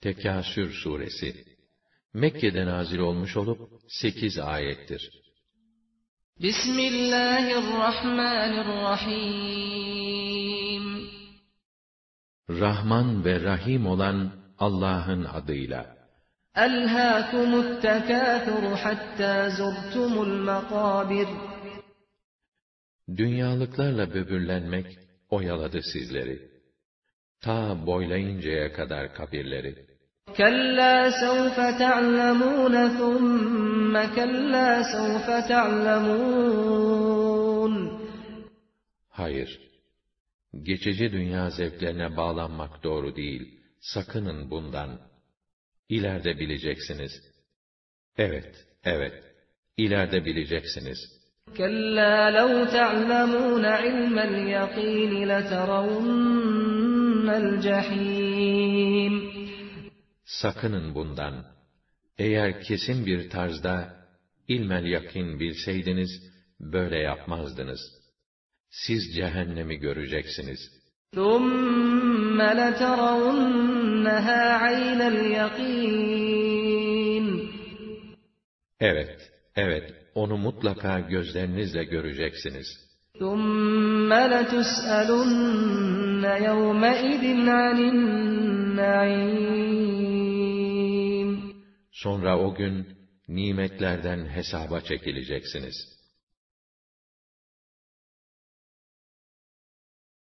Tekasür suresi Mekke'de nazil olmuş olup 8 ayettir. Bismillahirrahmanirrahim Rahman ve Rahim olan Allah'ın adıyla. Elhâkumut tekâthuru hattâ zurtumul makâbir Dünyalıklarla böbürlenmek oyaladı sizleri Ta boylayıncaya kadar kabirleri. كَلَّا سَوْفَ تَعْلَمُونَ ثُمَّ كَلَّا سَوْفَ تَعْلَمُونَ Hayır. Geçici dünya zevklerine bağlanmak doğru değil. Sakının bundan. İleride bileceksiniz. Evet, evet. İleride bileceksiniz. كَلَّا لَوْ تَعْلَمُونَ عِلْمَ الْيَقِينِ لَتَرَوُنَّ الْجَحِيمِ Sakının bundan. Eğer kesin bir tarzda ilmel yakin bilseydiniz, böyle yapmazdınız. Siz cehennemi göreceksiniz. ثُمَّ لَتَرَوُنَّهَا عَيْنَ الْيَقِينِ Evet, evet, onu mutlaka gözlerinizle göreceksiniz. ثُمَّ لَتُسْأَلُنَّ يَوْمَئِذٍ عَنِ النَّعِيمِ Sonra o gün nimetlerden hesaba çekileceksiniz.